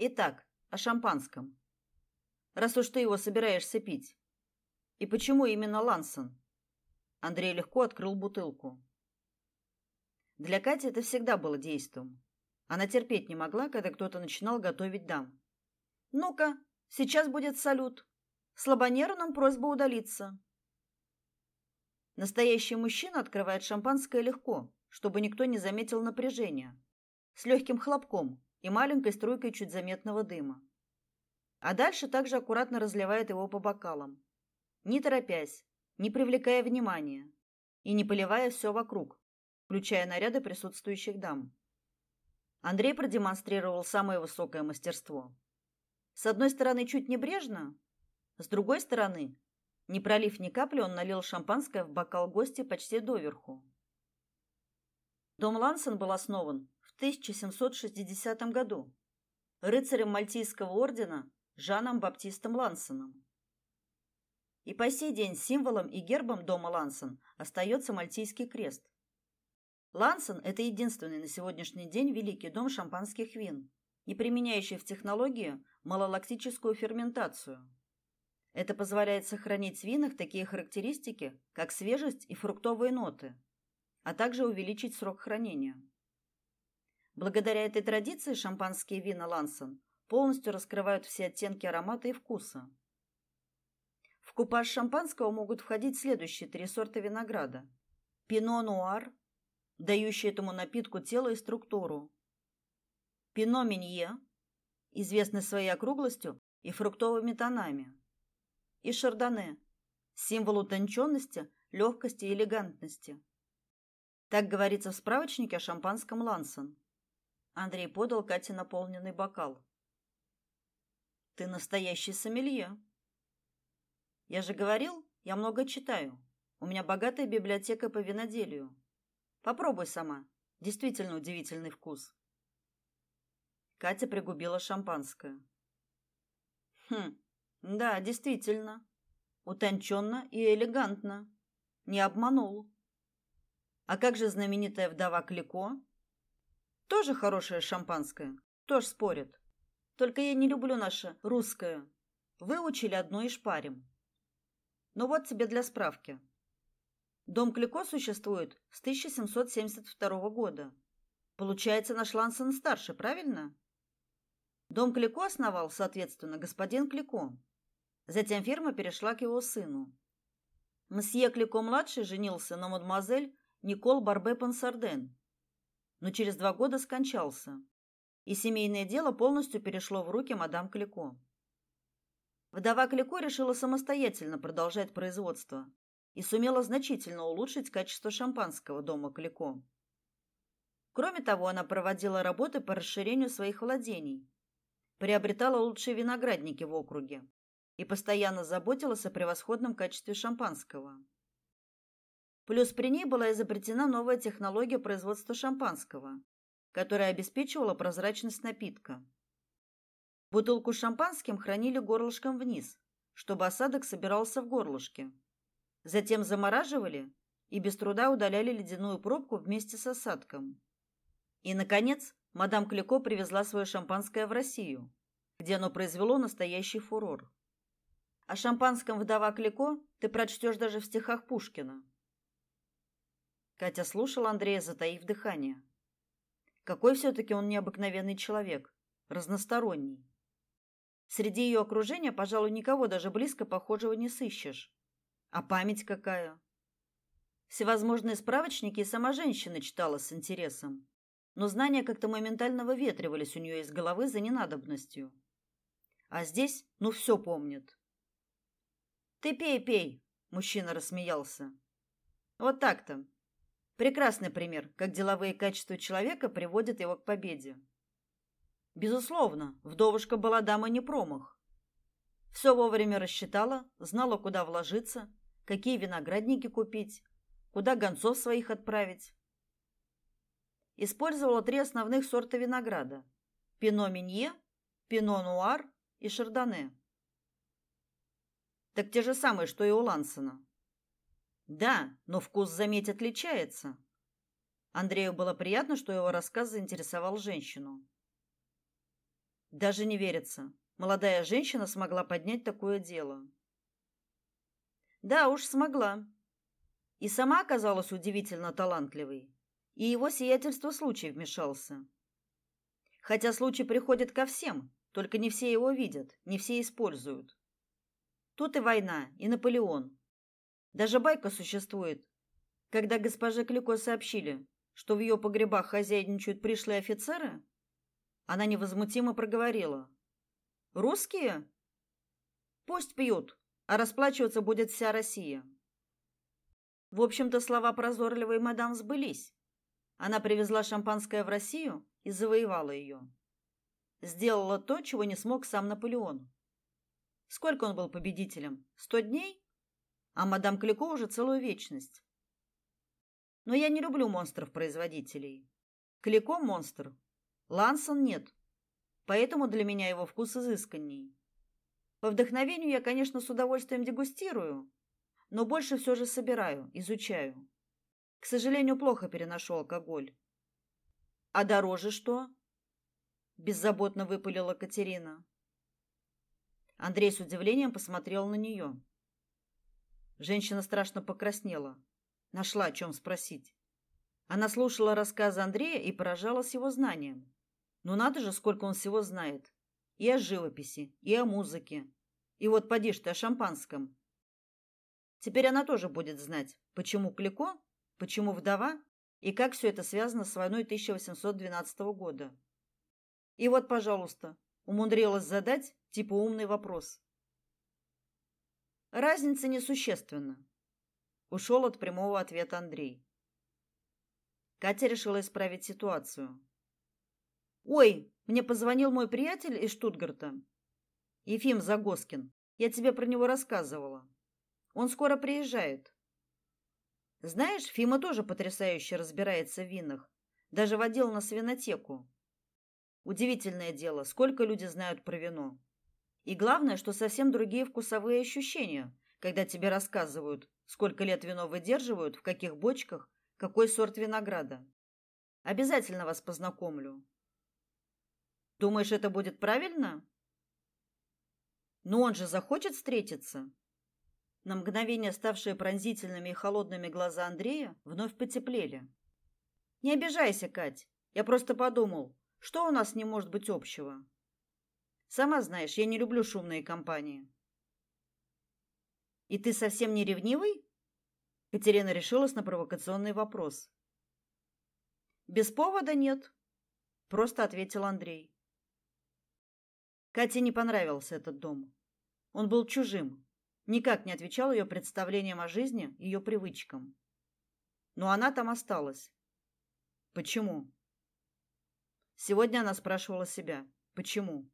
Итак, о шампанском. Раз уж ты его собираешься пить. И почему именно Лансон? Андрей легко открыл бутылку. Для Кати это всегда было действом. Она терпеть не могла, когда кто-то начинал готовить дам. Ну-ка, сейчас будет салют. Слабонервным просьба удалиться. Настоящий мужчина открывает шампанское легко, чтобы никто не заметил напряжения, с легким хлопком и маленькой струйкой чуть заметного дыма. А дальше также аккуратно разливает его по бокалам, не торопясь, не привлекая внимания и не поливая все вокруг, включая наряды присутствующих дам. Андрей продемонстрировал самое высокое мастерство. С одной стороны, чуть небрежно, с другой стороны, не пролив ни капли, он налил шампанское в бокал гостя почти доверху. Дом Лансон был основан 1760 году рыцарем Мальтийского ордена Жаном Баптистом Лансоном. И по сей день символом и гербом дома Лансон остается Мальтийский крест. Лансон – это единственный на сегодняшний день великий дом шампанских вин, не применяющий в технологии малолактическую ферментацию. Это позволяет сохранить в винах такие характеристики, как свежесть и фруктовые ноты, а также увеличить срок хранения. Благодаря этой традиции шампанские вина Лансон полностью раскрывают все оттенки аромата и вкуса. В купаж шампанского могут входить следующие три сорта винограда: Пино нуар, дающий этому напитку тело и структуру. Пино Минье, известный своей округлостью и фруктовыми тонами. И Шардоне, символ утонченности, легкости и элегантности. Так говорится в справочнике о шампанском Лансон. Андрей подал Кате наполненный бокал. Ты настоящий сомелье. Я же говорил, я много читаю. У меня богатая библиотека по виноделию. Попробуй сама. Действительно удивительный вкус. Катя пригубила шампанское. Хм. Да, действительно. Утонченно и элегантно. Не обманул. А как же знаменитая вдова Клико? Тоже хорошее шампанское. Тоже спорят. Только я не люблю наше русское. Выучили одно и шпарим. Ну вот тебе для справки. Дом Клико существует с 1772 года. Получается, наш Лансон старше, правильно? Дом Клико основал, соответственно, господин Клико. Затем фирма перешла к его сыну. Мсье Клико-младший женился на мадемуазель Никол Барбе-Пансарден, но через два года скончался, и семейное дело полностью перешло в руки мадам Клико. Вдова Клико решила самостоятельно продолжать производство, и сумела значительно улучшить качество шампанского дома Клико. Кроме того, она проводила работы по расширению своих владений, приобретала лучшие виноградники в округе и постоянно заботилась о превосходном качестве шампанского. Плюс при ней была изобретена новая технология производства шампанского, которая обеспечивала прозрачность напитка. Бутылку с шампанским хранили горлышком вниз, чтобы осадок собирался в горлышке. Затем замораживали и без труда удаляли ледяную пробку вместе с осадком. И наконец, мадам Клико привезла свое шампанское в Россию, где оно произвело настоящий фурор. О шампанском вдова Клико ты прочтешь даже в стихах Пушкина. Катя слушала Андрея, затаив дыхание. Какой все таки он необыкновенный человек, разносторонний. Среди ее окружения, пожалуй, никого даже близко похожего не сыщешь. А память какая? Всевозможные справочники и сама женщина читала с интересом, но знания как-то моментально выветривались у нее из головы за ненадобностью. А здесь, ну все помнит. Ты пей, пей, мужчина рассмеялся. Вот так-то. Прекрасный пример, как деловые качества человека приводят его к победе. Безусловно, вдовушка была дама не промах. Все вовремя рассчитала, знала, куда вложиться, какие виноградники купить, куда гонцов своих отправить. Использовала три основных сорта винограда: Пино Минье, Пино Нуар и Шардоне. Так те же самые, что и у Лансона. Да, но вкус, заметь, отличается. Андрею было приятно, что его рассказ заинтересовал женщину. Даже не верится. Молодая женщина смогла поднять такое дело. Да уж, смогла. И сама оказалась удивительно талантливой. И его сиятельство случай вмешался. Хотя случай приходит ко всем, только не все его видят, не все используют. Тут и война, и Наполеон. Даже байка существует. Когда госпоже Клико сообщили, что в ее погребах хозяйничают пришлые офицеры, она невозмутимо проговорила: "Русские? Пусть пьют, а расплачиваться будет вся Россия". В общем-то, слова прозорливой мадам сбылись. Она привезла шампанское в Россию и завоевала ее. Сделала то, чего не смог сам Наполеон. Сколько он был победителем? Сто дней? А мадам Клико уже целую вечность. Но я не люблю монстров-производителей. Клико монстр, Лансон нет. Поэтому для меня его вкус изысканней. По вдохновению я, конечно, с удовольствием дегустирую, но больше все же собираю, изучаю. К сожалению, плохо переношу алкоголь. А дороже что? беззаботно выпалила Катерина. Андрей с удивлением посмотрел на нее. Женщина страшно покраснела, нашла о чем спросить. Она слушала рассказы Андрея и поражалась его знаниям. Ну надо же, сколько он всего знает. И о живописи, и о музыке. И вот поди ты о шампанском. Теперь она тоже будет знать, почему Клико, почему вдова и как все это связано с войной 1812 года. И вот, пожалуйста, умудрилась задать типа умный вопрос. Разница несущественна. Ушел от прямого ответа Андрей. Катя решила исправить ситуацию. Ой, мне позвонил мой приятель из Штутгарта. Ефим Загоскин. Я тебе про него рассказывала. Он скоро приезжает. Знаешь, Фима тоже потрясающе разбирается в винах, даже водил на свинотеку. Удивительное дело, сколько люди знают про вино. И главное, что совсем другие вкусовые ощущения, когда тебе рассказывают, сколько лет вино выдерживают, в каких бочках, какой сорт винограда. Обязательно вас познакомлю. Думаешь, это будет правильно? Но он же захочет встретиться. На мгновение ставшие пронзительными и холодными глаза Андрея вновь потеплели. Не обижайся, Кать. Я просто подумал, что у нас не может быть общего. Сама знаешь, я не люблю шумные компании. И ты совсем не ревнивый? Катерина решилась на провокационный вопрос. Без повода нет, просто ответил Андрей. Кате не понравился этот дом. Он был чужим, никак не отвечал ее представлениям о жизни, ее привычкам. Но она там осталась. Почему? Сегодня она спрашивала себя: почему?